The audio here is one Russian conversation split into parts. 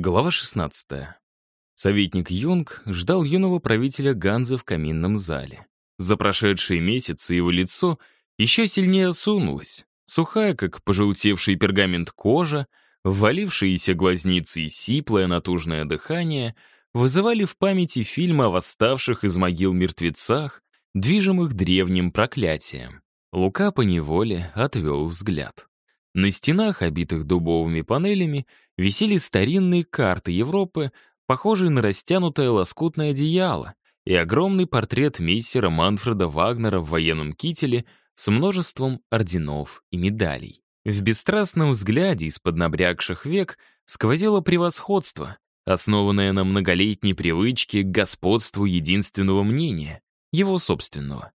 Глава 16. Советник Юнг ждал юного правителя Ганза в каминном зале. За прошедшие месяцы его лицо еще сильнее осунулось. Сухая, как пожелтевший пергамент кожа, ввалившиеся глазницы и сиплое натужное дыхание вызывали в памяти фильмы о восставших из могил мертвецах, движимых древним проклятием. Лука поневоле отвел взгляд. На стенах, обитых дубовыми панелями, висели старинные карты Европы, похожие на растянутое лоскутное одеяло, и огромный портрет мессера Манфреда Вагнера в военном кителе с множеством орденов и медалей. В бесстрастном взгляде из-под набрякших век сквозило превосходство, основанное на многолетней привычке к господству единственного мнения, его собственного.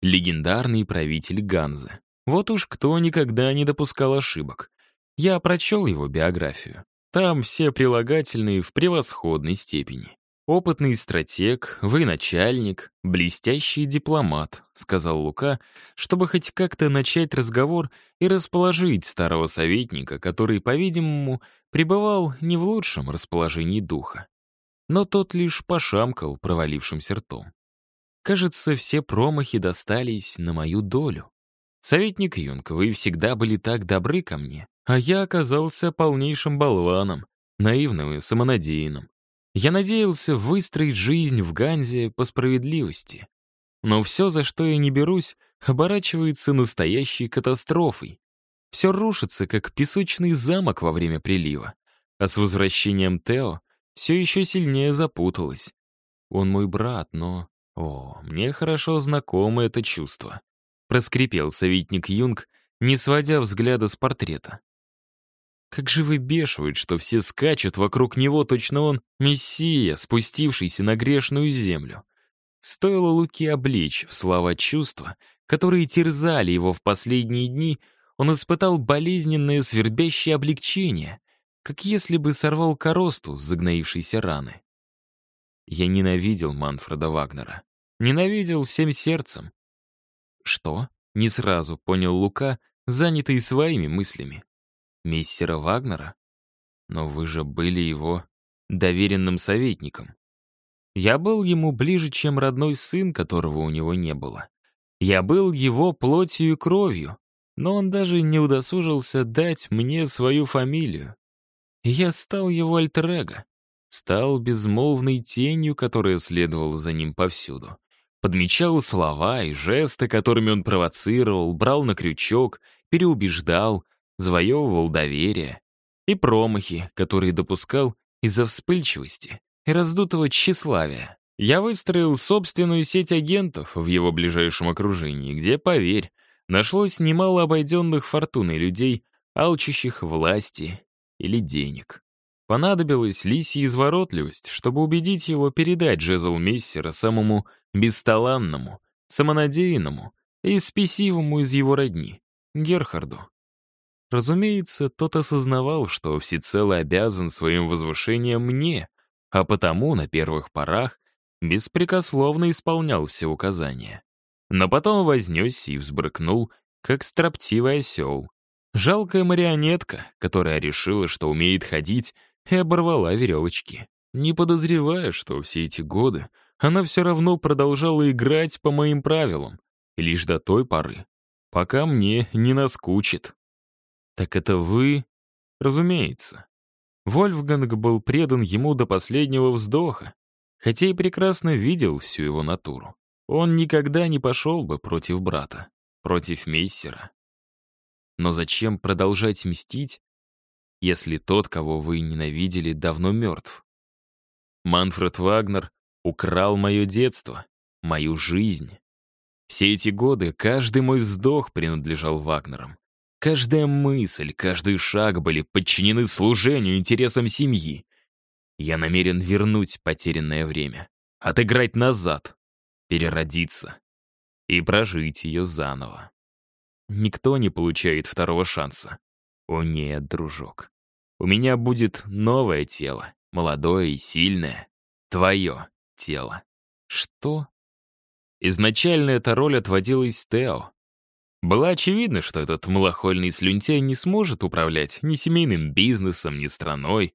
Легендарный правитель Ганзы. Вот уж кто никогда не допускал ошибок. Я прочел его биографию. Там все прилагательные в превосходной степени. «Опытный стратег, военачальник, блестящий дипломат», — сказал Лука, чтобы хоть как-то начать разговор и расположить старого советника, который, по-видимому, пребывал не в лучшем расположении духа. Но тот лишь пошамкал провалившимся ртом. Кажется, все промахи достались на мою долю. Советник Юнг, вы всегда были так добры ко мне, а я оказался полнейшим болваном, наивным и самонадеянным. Я надеялся выстроить жизнь в Ганзе по справедливости. Но все, за что я не берусь, оборачивается настоящей катастрофой. Все рушится, как песочный замок во время прилива. А с возвращением Тео все еще сильнее запуталось. Он мой брат, но... О, мне хорошо знакомо это чувство проскрипел советник Юнг, не сводя взгляда с портрета. Как же выбешивает, что все скачут вокруг него, точно он мессия, спустившийся на грешную землю. Стоило Луки облечь в слова чувства, которые терзали его в последние дни, он испытал болезненное свербящее облегчение, как если бы сорвал коросту с загноившейся раны. Я ненавидел Манфреда Вагнера. Ненавидел всем сердцем. «Что?» — не сразу понял Лука, занятый своими мыслями. «Мессера Вагнера? Но вы же были его доверенным советником. Я был ему ближе, чем родной сын, которого у него не было. Я был его плотью и кровью, но он даже не удосужился дать мне свою фамилию. Я стал его альтер стал безмолвной тенью, которая следовала за ним повсюду. Подмечал слова и жесты, которыми он провоцировал, брал на крючок, переубеждал, завоевывал доверие. И промахи, которые допускал из-за вспыльчивости и раздутого тщеславия. Я выстроил собственную сеть агентов в его ближайшем окружении, где, поверь, нашлось немало обойденных фортуной людей, алчущих власти или денег. Понадобилась лисья изворотливость, чтобы убедить его передать жезл Мессера самому бесталанному, самонадеянному и спесивому из его родни, Герхарду. Разумеется, тот осознавал, что всецело обязан своим возвышением мне, а потому на первых порах беспрекословно исполнял все указания. Но потом вознесся и взбрыкнул, как строптивый осел. Жалкая марионетка, которая решила, что умеет ходить и оборвала веревочки, не подозревая, что все эти годы она все равно продолжала играть по моим правилам, лишь до той поры, пока мне не наскучит. Так это вы? Разумеется. Вольфганг был предан ему до последнего вздоха, хотя и прекрасно видел всю его натуру. Он никогда не пошел бы против брата, против мессера. Но зачем продолжать мстить, если тот, кого вы ненавидели, давно мертв. Манфред Вагнер украл мое детство, мою жизнь. Все эти годы каждый мой вздох принадлежал Вагнерам. Каждая мысль, каждый шаг были подчинены служению интересам семьи. Я намерен вернуть потерянное время, отыграть назад, переродиться и прожить ее заново. Никто не получает второго шанса. О нет, дружок. У меня будет новое тело, молодое и сильное. Твое тело. Что? Изначально эта роль отводилась Тео. Было очевидно, что этот малохольный слюнтяй не сможет управлять ни семейным бизнесом, ни страной.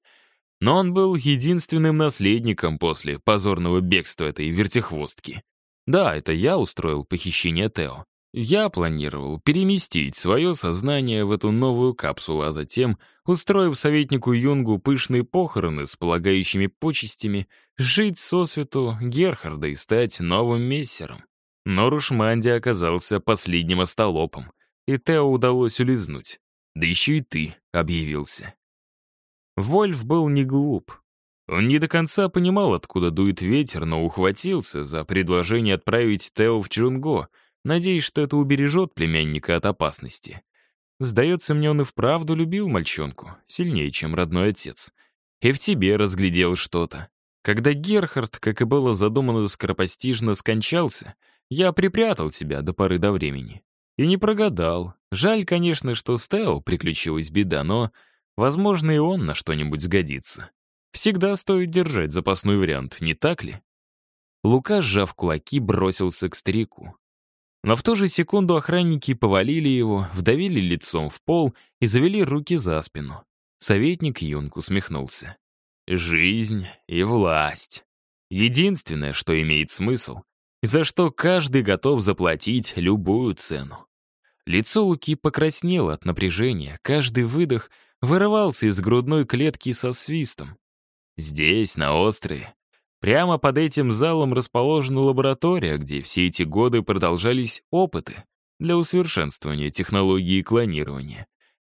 Но он был единственным наследником после позорного бегства этой вертихвостки. Да, это я устроил похищение Тео. Я планировал переместить свое сознание в эту новую капсулу, а затем, устроив советнику Юнгу пышные похороны с полагающими почестями, жить сосвету Герхарда и стать новым мессером. Но Рушманди оказался последним остолопом, и Тео удалось улизнуть. Да еще и ты объявился. Вольф был не глуп. Он не до конца понимал, откуда дует ветер, но ухватился за предложение отправить Тео в Чунго, надеясь, что это убережет племянника от опасности. Сдается мне, он и вправду любил мальчонку, сильнее, чем родной отец. И в тебе разглядел что-то. Когда Герхард, как и было задумано скоропостижно, скончался, я припрятал тебя до поры до времени. И не прогадал. Жаль, конечно, что с Тео приключилась беда, но, возможно, и он на что-нибудь сгодится. Всегда стоит держать запасной вариант, не так ли? Лука, сжав кулаки, бросился к старику. Но в ту же секунду охранники повалили его, вдавили лицом в пол и завели руки за спину. Советник Юнг усмехнулся. «Жизнь и власть. Единственное, что имеет смысл, за что каждый готов заплатить любую цену». Лицо Луки покраснело от напряжения, каждый выдох вырывался из грудной клетки со свистом. Здесь, на острове, Прямо под этим залом расположена лаборатория, где все эти годы продолжались опыты для усовершенствования технологии клонирования.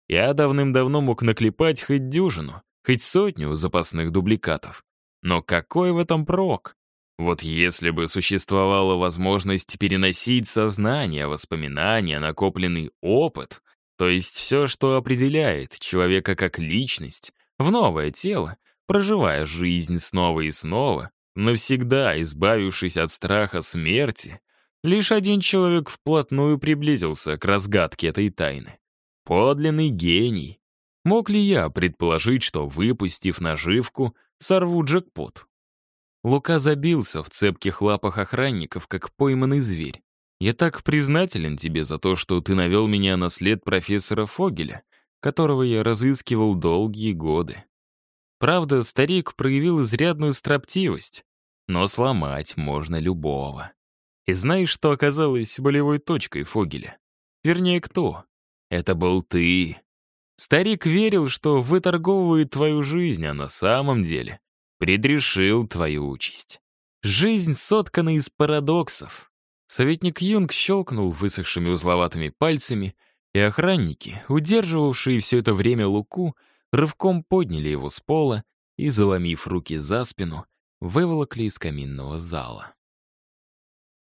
Я давным-давно мог наклепать хоть дюжину, хоть сотню запасных дубликатов. Но какой в этом прок? Вот если бы существовала возможность переносить сознание, воспоминания, накопленный опыт, то есть все, что определяет человека как личность, в новое тело, проживая жизнь снова и снова, Навсегда избавившись от страха смерти, лишь один человек вплотную приблизился к разгадке этой тайны. Подлинный гений. Мог ли я предположить, что, выпустив наживку, сорву джекпот? Лука забился в цепких лапах охранников, как пойманный зверь. Я так признателен тебе за то, что ты навел меня на след профессора Фогеля, которого я разыскивал долгие годы. Правда, старик проявил изрядную строптивость, но сломать можно любого. И знаешь, что оказалось болевой точкой Фогеля? Вернее, кто? Это был ты. Старик верил, что выторговывает твою жизнь, а на самом деле предрешил твою участь. Жизнь соткана из парадоксов. Советник Юнг щелкнул высохшими узловатыми пальцами, и охранники, удерживавшие все это время Луку, рывком подняли его с пола и, заломив руки за спину, выволокли из каминного зала.